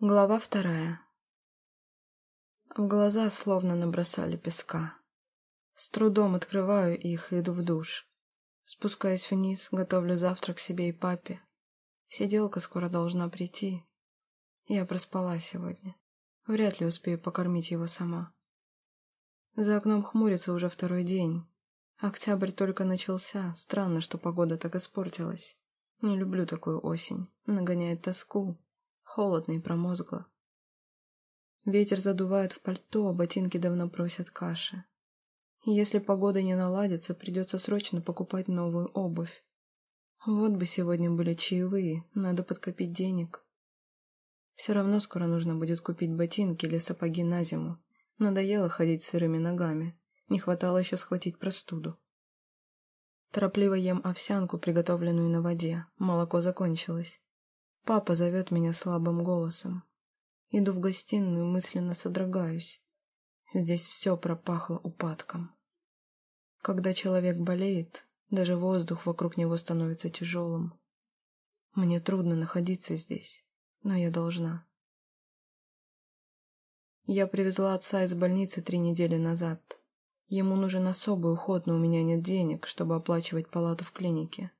Глава вторая. В глаза словно набросали песка. С трудом открываю их и иду в душ. Спускаюсь вниз, готовлю завтрак себе и папе. Сиделка скоро должна прийти. Я проспала сегодня. Вряд ли успею покормить его сама. За окном хмурится уже второй день. Октябрь только начался. Странно, что погода так испортилась. Не люблю такую осень. Нагоняет тоску. Холодно и промозгло. Ветер задувает в пальто, а ботинки давно просят каши. Если погода не наладится, придется срочно покупать новую обувь. Вот бы сегодня были чаевые, надо подкопить денег. Все равно скоро нужно будет купить ботинки или сапоги на зиму. Надоело ходить сырыми ногами. Не хватало еще схватить простуду. Торопливо ем овсянку, приготовленную на воде. Молоко закончилось. Папа зовет меня слабым голосом. Иду в гостиную, мысленно содрогаюсь. Здесь все пропахло упадком. Когда человек болеет, даже воздух вокруг него становится тяжелым. Мне трудно находиться здесь, но я должна. Я привезла отца из больницы три недели назад. Ему нужен особый уход, но у меня нет денег, чтобы оплачивать палату в клинике.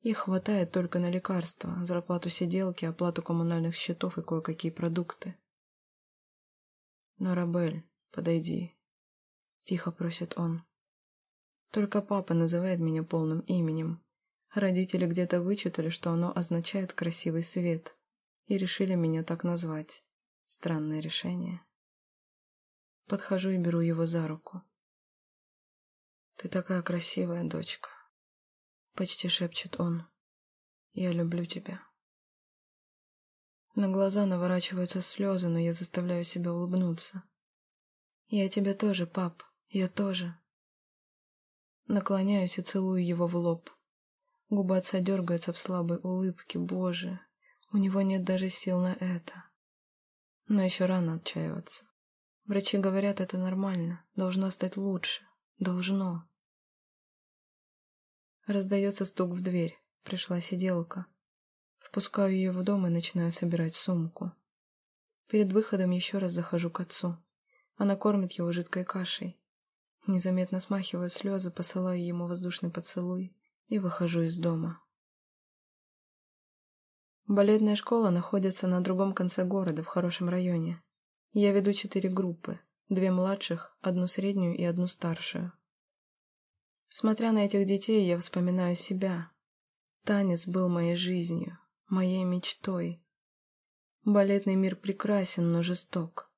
Их хватает только на лекарства, зарплату сиделки, оплату коммунальных счетов и кое-какие продукты. «Но, Рабель, подойди», — тихо просит он. Только папа называет меня полным именем. Родители где-то вычитали, что оно означает «красивый свет», и решили меня так назвать. Странное решение. Подхожу и беру его за руку. «Ты такая красивая, дочка. Почти шепчет он. Я люблю тебя. На глаза наворачиваются слезы, но я заставляю себя улыбнуться. Я тебя тоже, пап, я тоже. Наклоняюсь и целую его в лоб. Губы отца дергаются в слабой улыбке. Боже, у него нет даже сил на это. Но еще рано отчаиваться. Врачи говорят, это нормально. Должно стать лучше. Должно. Раздается стук в дверь. Пришла сиделка. Впускаю ее в дом и начинаю собирать сумку. Перед выходом еще раз захожу к отцу. Она кормит его жидкой кашей. Незаметно смахиваю слезы, посылаю ему воздушный поцелуй и выхожу из дома. Балетная школа находится на другом конце города, в хорошем районе. Я веду четыре группы, две младших, одну среднюю и одну старшую. Смотря на этих детей, я вспоминаю себя. Танец был моей жизнью, моей мечтой. Балетный мир прекрасен, но жесток.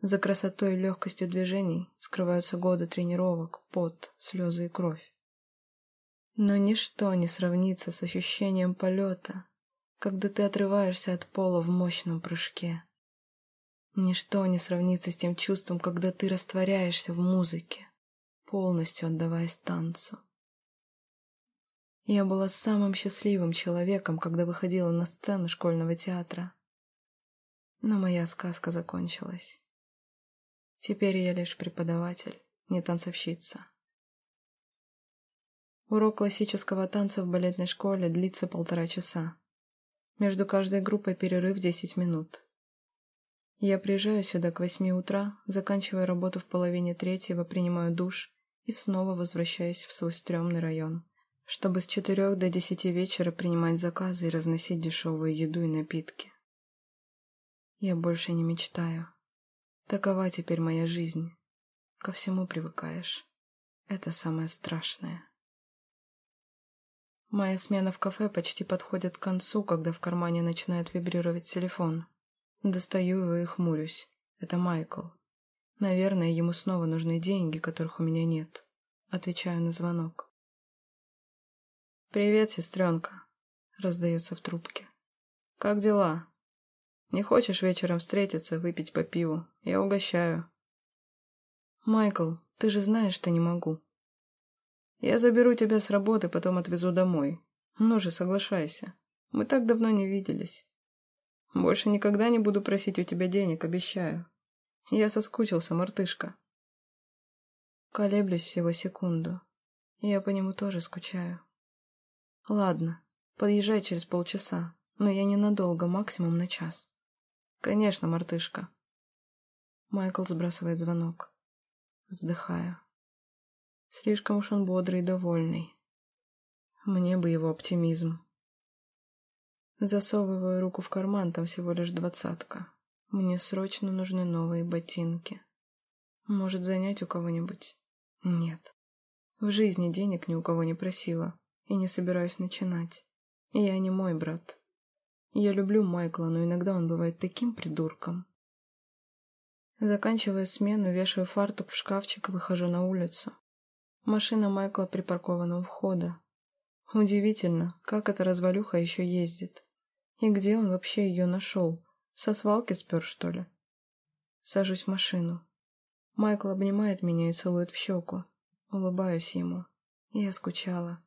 За красотой и легкостью движений скрываются годы тренировок, пот, слезы и кровь. Но ничто не сравнится с ощущением полета, когда ты отрываешься от пола в мощном прыжке. Ничто не сравнится с тем чувством, когда ты растворяешься в музыке полностью отдаваясь танцу. Я была самым счастливым человеком, когда выходила на сцену школьного театра. Но моя сказка закончилась. Теперь я лишь преподаватель, не танцовщица. Урок классического танца в балетной школе длится полтора часа. Между каждой группой перерыв 10 минут. Я приезжаю сюда к восьми утра, заканчиваю работу в половине третьего, принимаю душ и снова возвращаюсь в свой стрёмный район, чтобы с четырех до десяти вечера принимать заказы и разносить дешевую еду и напитки. Я больше не мечтаю. Такова теперь моя жизнь. Ко всему привыкаешь. Это самое страшное. Моя смена в кафе почти подходит к концу, когда в кармане начинает вибрировать телефон. Достаю его и хмурюсь. Это Майкл. Наверное, ему снова нужны деньги, которых у меня нет. Отвечаю на звонок. «Привет, сестренка», — раздается в трубке. «Как дела? Не хочешь вечером встретиться, выпить по пиву? Я угощаю». «Майкл, ты же знаешь, что не могу». «Я заберу тебя с работы, потом отвезу домой. Ну же, соглашайся. Мы так давно не виделись. Больше никогда не буду просить у тебя денег, обещаю». Я соскучился, мартышка. Колеблюсь всего секунду. Я по нему тоже скучаю. Ладно, подъезжай через полчаса, но я ненадолго, максимум на час. Конечно, мартышка. Майкл сбрасывает звонок. Вздыхаю. Слишком уж он бодрый и довольный. Мне бы его оптимизм. Засовываю руку в карман, там всего лишь двадцатка. Мне срочно нужны новые ботинки. Может, занять у кого-нибудь? Нет. В жизни денег ни у кого не просила и не собираюсь начинать. Я не мой брат. Я люблю Майкла, но иногда он бывает таким придурком. Заканчиваю смену, вешаю фартук в шкафчик и выхожу на улицу. Машина Майкла припаркована у входа. Удивительно, как эта развалюха еще ездит. И где он вообще ее нашел? Со свалки спер, что ли? Сажусь в машину. Майкл обнимает меня и целует в щеку. Улыбаюсь ему. Я скучала.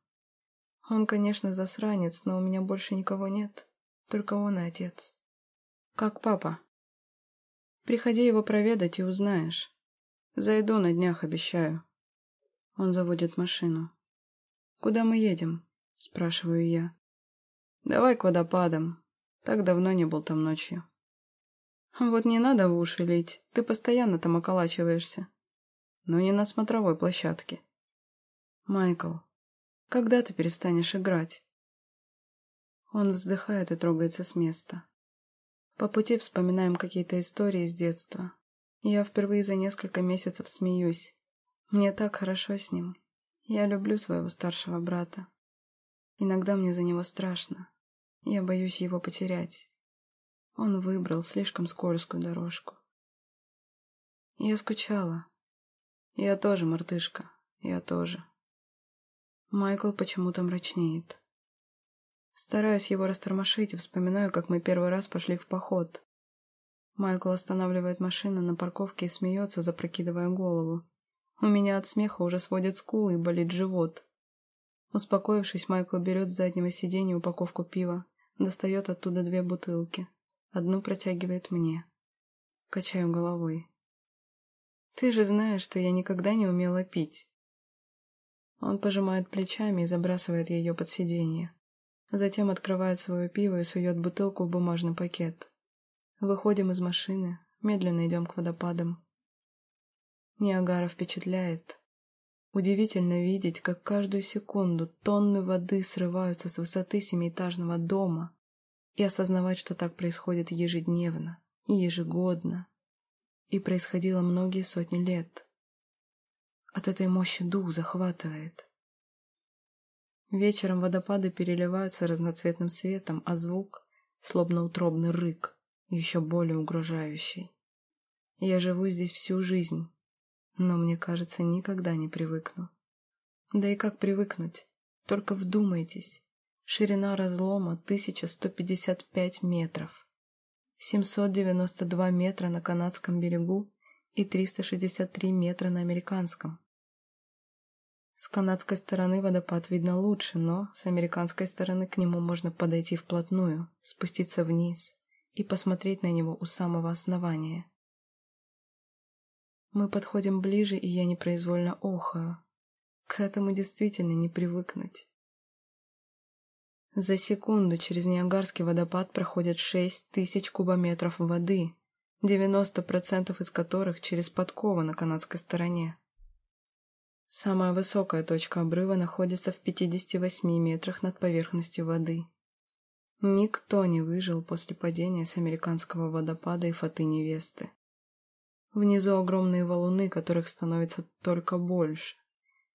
Он, конечно, засранец, но у меня больше никого нет. Только он и отец. Как папа? Приходи его проведать и узнаешь. Зайду на днях, обещаю. Он заводит машину. Куда мы едем? Спрашиваю я. Давай к водопадам. Так давно не был там ночью. Вот не надо в уши лить, ты постоянно там околачиваешься. Но не на смотровой площадке. Майкл, когда ты перестанешь играть? Он вздыхает и трогается с места. По пути вспоминаем какие-то истории с детства. Я впервые за несколько месяцев смеюсь. Мне так хорошо с ним. Я люблю своего старшего брата. Иногда мне за него страшно. Я боюсь его потерять. Он выбрал слишком скользкую дорожку. Я скучала. Я тоже, мартышка. Я тоже. Майкл почему-то мрачнеет. Стараюсь его растормошить и вспоминаю, как мы первый раз пошли в поход. Майкл останавливает машину на парковке и смеется, запрокидывая голову. У меня от смеха уже сводит скулы и болит живот. Успокоившись, Майкл берет с заднего сиденья упаковку пива, достает оттуда две бутылки. Одну протягивает мне. Качаю головой. «Ты же знаешь, что я никогда не умела пить». Он пожимает плечами и забрасывает ее под сиденье. Затем открывает свое пиво и сует бутылку в бумажный пакет. Выходим из машины, медленно идем к водопадам. Ниагара впечатляет. Удивительно видеть, как каждую секунду тонны воды срываются с высоты семиэтажного дома и осознавать, что так происходит ежедневно и ежегодно, и происходило многие сотни лет. От этой мощи дух захватывает. Вечером водопады переливаются разноцветным светом, а звук, словно утробный рык, еще более угрожающий. Я живу здесь всю жизнь, но, мне кажется, никогда не привыкну. Да и как привыкнуть? Только вдумайтесь. Ширина разлома 1155 метров. 792 метра на канадском берегу и 363 метра на американском. С канадской стороны водопад видно лучше, но с американской стороны к нему можно подойти вплотную, спуститься вниз и посмотреть на него у самого основания. Мы подходим ближе, и я непроизвольно охаю. К этому действительно не привыкнуть. За секунду через Ниагарский водопад проходит 6 тысяч кубометров воды, 90% из которых через подкову на канадской стороне. Самая высокая точка обрыва находится в 58 метрах над поверхностью воды. Никто не выжил после падения с американского водопада и фаты невесты. Внизу огромные валуны, которых становится только больше.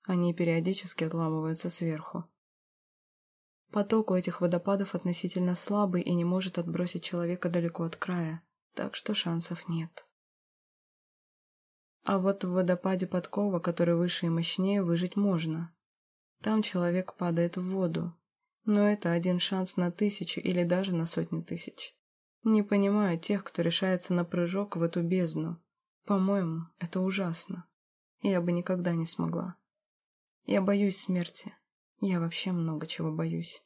Они периодически отламываются сверху. Поток у этих водопадов относительно слабый и не может отбросить человека далеко от края, так что шансов нет. А вот в водопаде Подкова, который выше и мощнее, выжить можно. Там человек падает в воду, но это один шанс на тысячу или даже на сотни тысяч. Не понимаю тех, кто решается на прыжок в эту бездну. По-моему, это ужасно. Я бы никогда не смогла. Я боюсь смерти. Я вообще много чего боюсь.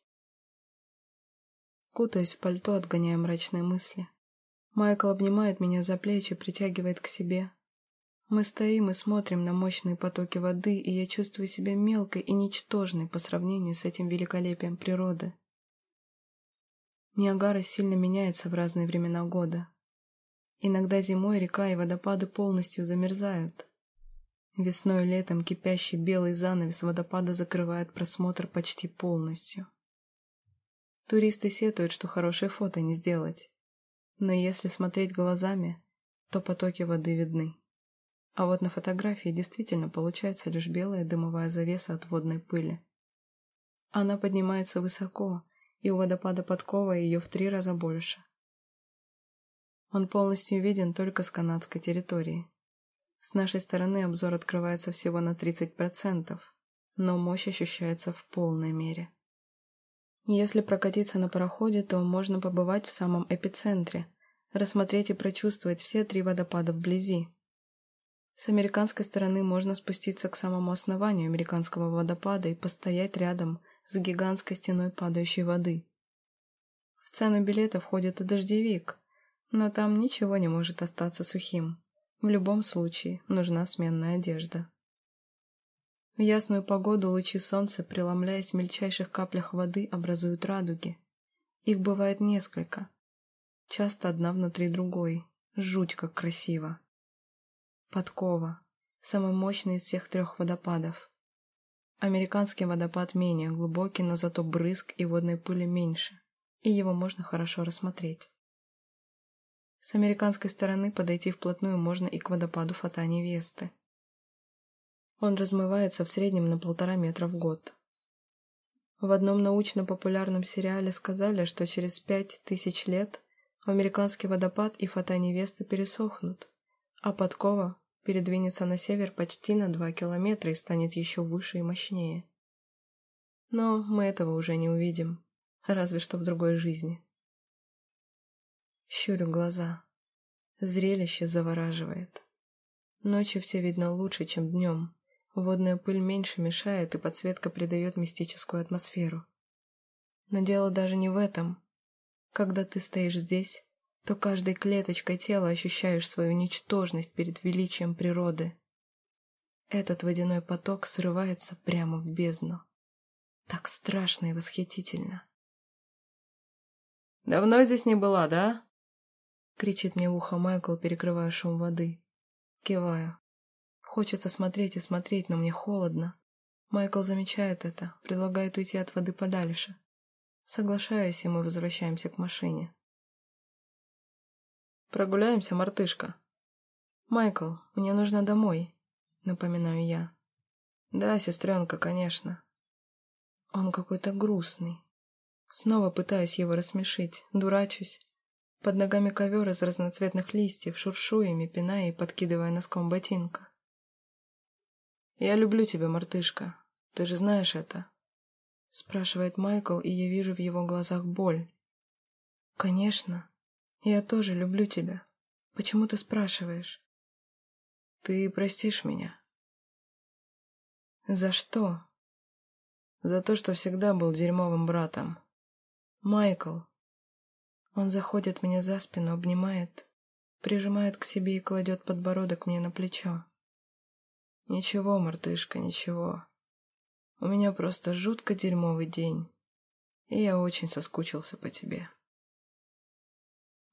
Кутаясь в пальто, отгоняя мрачные мысли. Майкл обнимает меня за плечи, притягивает к себе. Мы стоим и смотрим на мощные потоки воды, и я чувствую себя мелкой и ничтожной по сравнению с этим великолепием природы. Ниагара сильно меняется в разные времена года. Иногда зимой река и водопады полностью замерзают. Весной и летом кипящий белый занавес водопада закрывает просмотр почти полностью. Туристы сетуют, что хорошие фото не сделать. Но если смотреть глазами, то потоки воды видны. А вот на фотографии действительно получается лишь белая дымовая завеса от водной пыли. Она поднимается высоко, и у водопада Подкова ее в три раза больше. Он полностью виден только с канадской территории. С нашей стороны обзор открывается всего на 30%, но мощь ощущается в полной мере. Если прокатиться на пароходе, то можно побывать в самом эпицентре, рассмотреть и прочувствовать все три водопада вблизи. С американской стороны можно спуститься к самому основанию американского водопада и постоять рядом с гигантской стеной падающей воды. В цену билета входит и дождевик, но там ничего не может остаться сухим. В любом случае нужна сменная одежда. В ясную погоду лучи солнца, преломляясь в мельчайших каплях воды, образуют радуги. Их бывает несколько. Часто одна внутри другой. Жуть как красиво. Подкова. Самый мощный из всех трех водопадов. Американский водопад менее глубокий, но зато брызг и водной пыли меньше, и его можно хорошо рассмотреть. С американской стороны подойти вплотную можно и к водопаду Фатани Весты. Он размывается в среднем на полтора метра в год. В одном научно-популярном сериале сказали, что через пять тысяч лет американский водопад и Фатани Веста пересохнут, а подкова передвинется на север почти на два километра и станет еще выше и мощнее. Но мы этого уже не увидим, разве что в другой жизни. Щурю глаза. Зрелище завораживает. Ночью все видно лучше, чем днем. Водная пыль меньше мешает, и подсветка придает мистическую атмосферу. Но дело даже не в этом. Когда ты стоишь здесь, то каждой клеточкой тела ощущаешь свою ничтожность перед величием природы. Этот водяной поток срывается прямо в бездну. Так страшно и восхитительно. «Давно здесь не была, да?» — кричит мне в ухо Майкл, перекрывая шум воды. Киваю. Хочется смотреть и смотреть, но мне холодно. Майкл замечает это, предлагает уйти от воды подальше. Соглашаюсь, и мы возвращаемся к машине. «Прогуляемся, мартышка?» «Майкл, мне нужно домой», — напоминаю я. «Да, сестренка, конечно». Он какой-то грустный. Снова пытаюсь его рассмешить, дурачусь. Под ногами ковер из разноцветных листьев, шуршу ими, пиная и подкидывая носком ботинка. «Я люблю тебя, мартышка. Ты же знаешь это?» Спрашивает Майкл, и я вижу в его глазах боль. «Конечно. Я тоже люблю тебя. Почему ты спрашиваешь?» «Ты простишь меня?» «За что?» «За то, что всегда был дерьмовым братом». «Майкл, он заходит мне за спину, обнимает, прижимает к себе и кладет подбородок мне на плечо. «Ничего, мартышка, ничего. У меня просто жутко дерьмовый день, и я очень соскучился по тебе».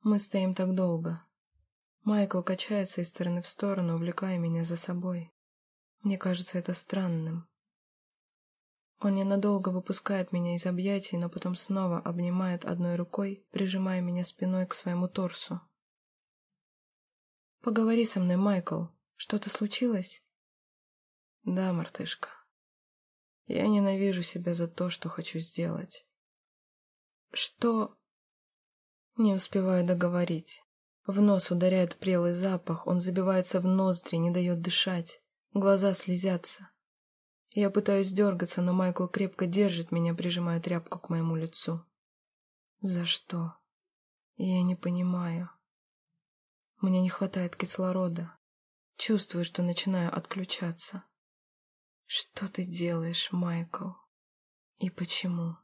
Мы стоим так долго. Майкл качается из стороны в сторону, увлекая меня за собой. Мне кажется это странным. Он ненадолго выпускает меня из объятий, но потом снова обнимает одной рукой, прижимая меня спиной к своему торсу. «Поговори со мной, Майкл. Что-то случилось?» «Да, мартышка. Я ненавижу себя за то, что хочу сделать». «Что?» Не успеваю договорить. В нос ударяет прелый запах, он забивается в ноздри, не дает дышать. Глаза слезятся. Я пытаюсь дергаться, но Майкл крепко держит меня, прижимая тряпку к моему лицу. За что? Я не понимаю. Мне не хватает кислорода. Чувствую, что начинаю отключаться. Что ты делаешь, Майкл? И почему?